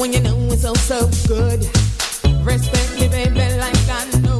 when you know it's all so good. Respect me, baby, like I know.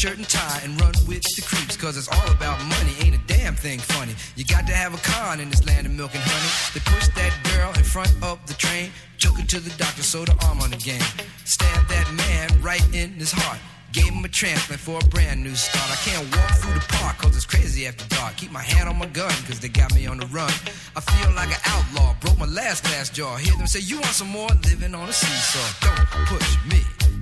Shirt and tie, and run with the creeps, cause it's all about money, ain't a damn thing funny. You got to have a con in this land of milk and honey. They push that girl in front of the train, took her to the doctor, sewed her arm on the game. Stabbed that man right in his heart. Gave him a transplant for a brand new start. I can't walk through the park cause it's crazy after dark. Keep my hand on my gun cause they got me on the run. I feel like an outlaw, broke my last glass jaw. Hear them say, You want some more? Living on a seesaw. Don't push me,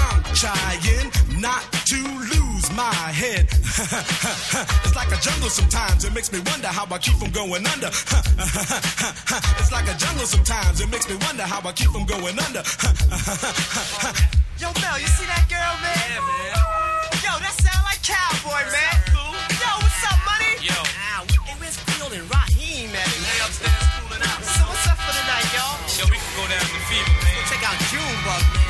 I'm trying not to lose my head. it's like a jungle sometimes. It makes me wonder how I keep from going under. it's like a jungle sometimes. It makes me wonder how I keep from going under. Yo, Mel, you see that girl, man? Yeah, man. Yo, that sound like cowboy, man. Cool. Yo, what's up, money? Yo. Ah, hey, where's Field and Raheem, man? They upstairs cooling out. So what's up for the night, y'all? Yo, we can go down to the fever, man. Go Check out Junebug, man.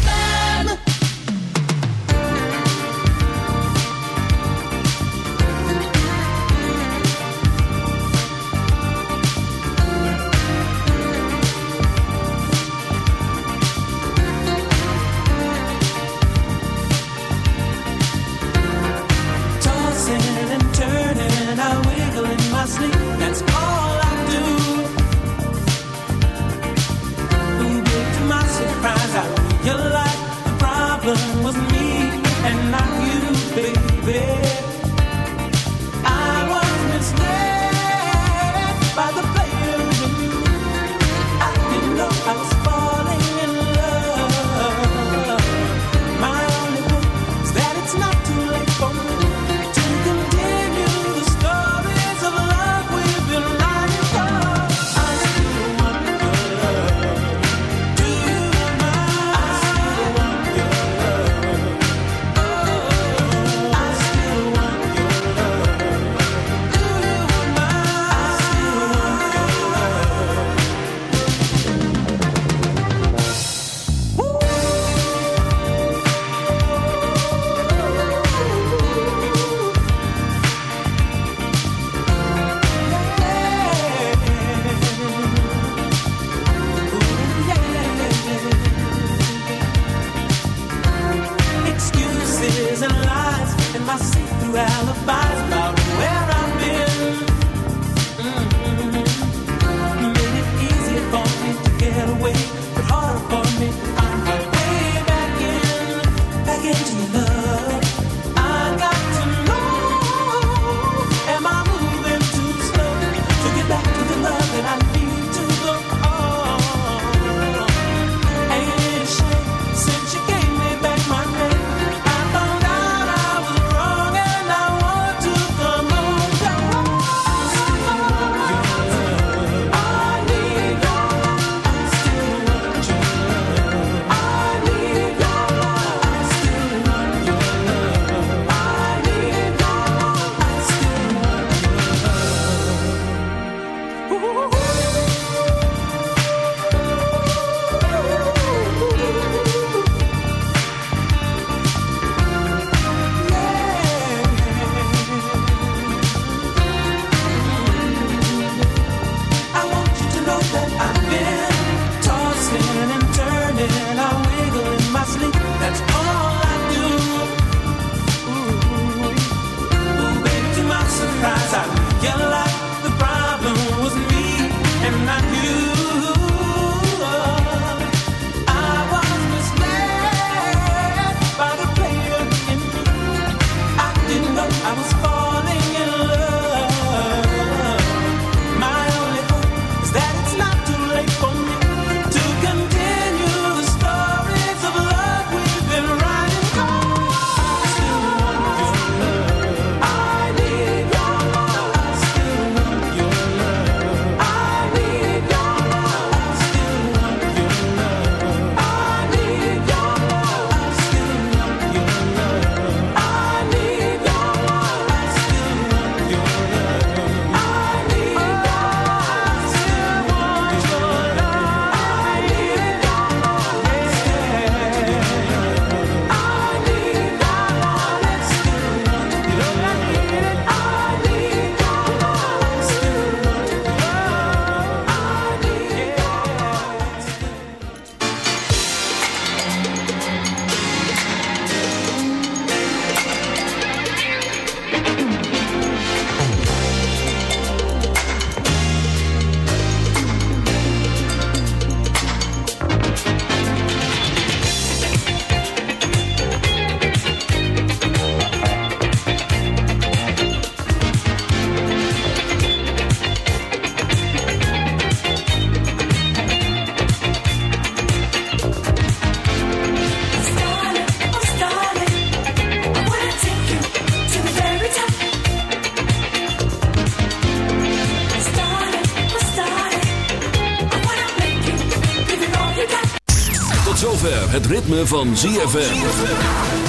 van ZFM.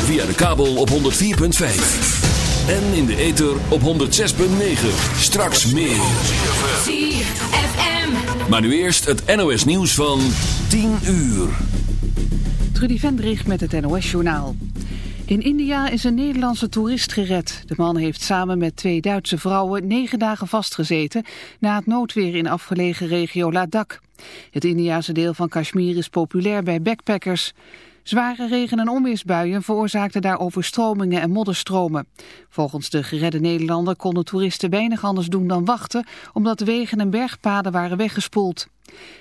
Via de kabel op 104.5. En in de ether op 106.9. Straks meer. ZFM. Maar nu eerst het NOS nieuws van 10 uur. Trudy Vendrich met het NOS journaal. In India is een Nederlandse toerist gered. De man heeft samen met twee Duitse vrouwen negen dagen vastgezeten... na het noodweer in afgelegen regio Ladakh. Het Indiase deel van Kashmir is populair bij backpackers. Zware regen- en onweersbuien veroorzaakten daar overstromingen en modderstromen. Volgens de geredde Nederlander konden toeristen weinig anders doen dan wachten... omdat wegen en bergpaden waren weggespoeld.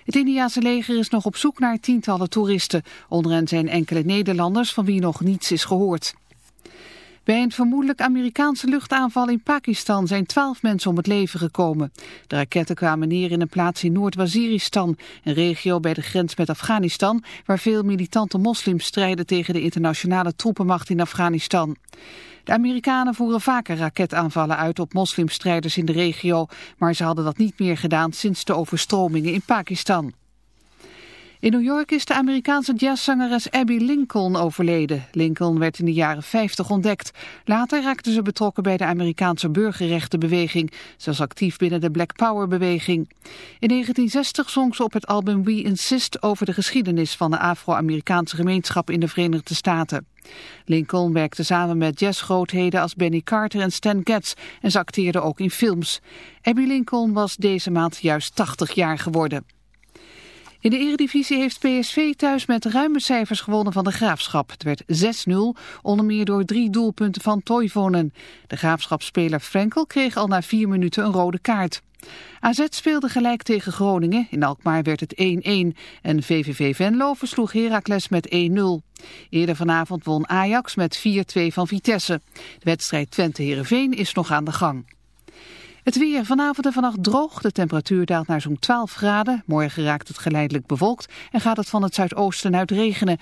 Het Indiase leger is nog op zoek naar tientallen toeristen. Onder hen zijn enkele Nederlanders van wie nog niets is gehoord. Bij een vermoedelijk Amerikaanse luchtaanval in Pakistan zijn twaalf mensen om het leven gekomen. De raketten kwamen neer in een plaats in Noord-Waziristan, een regio bij de grens met Afghanistan, waar veel militante moslims strijden tegen de internationale troepenmacht in Afghanistan. De Amerikanen voeren vaker raketaanvallen uit op moslimstrijders in de regio, maar ze hadden dat niet meer gedaan sinds de overstromingen in Pakistan. In New York is de Amerikaanse jazzzangeres Abby Lincoln overleden. Lincoln werd in de jaren 50 ontdekt. Later raakte ze betrokken bij de Amerikaanse burgerrechtenbeweging. Ze was actief binnen de Black Power beweging. In 1960 zong ze op het album We Insist over de geschiedenis van de Afro-Amerikaanse gemeenschap in de Verenigde Staten. Lincoln werkte samen met jazzgrootheden als Benny Carter en Stan Getz en ze acteerde ook in films. Abby Lincoln was deze maand juist 80 jaar geworden. In de eredivisie heeft PSV thuis met ruime cijfers gewonnen van de Graafschap. Het werd 6-0, onder meer door drie doelpunten van Toivonen. De Graafschapspeler Frenkel kreeg al na vier minuten een rode kaart. AZ speelde gelijk tegen Groningen. In Alkmaar werd het 1-1. En VVV Venlo versloeg Heracles met 1-0. Eerder vanavond won Ajax met 4-2 van Vitesse. De wedstrijd Twente-Herenveen is nog aan de gang. Het weer vanavond en vannacht droog. De temperatuur daalt naar zo'n 12 graden. Morgen raakt het geleidelijk bewolkt en gaat het van het zuidoosten uit regenen.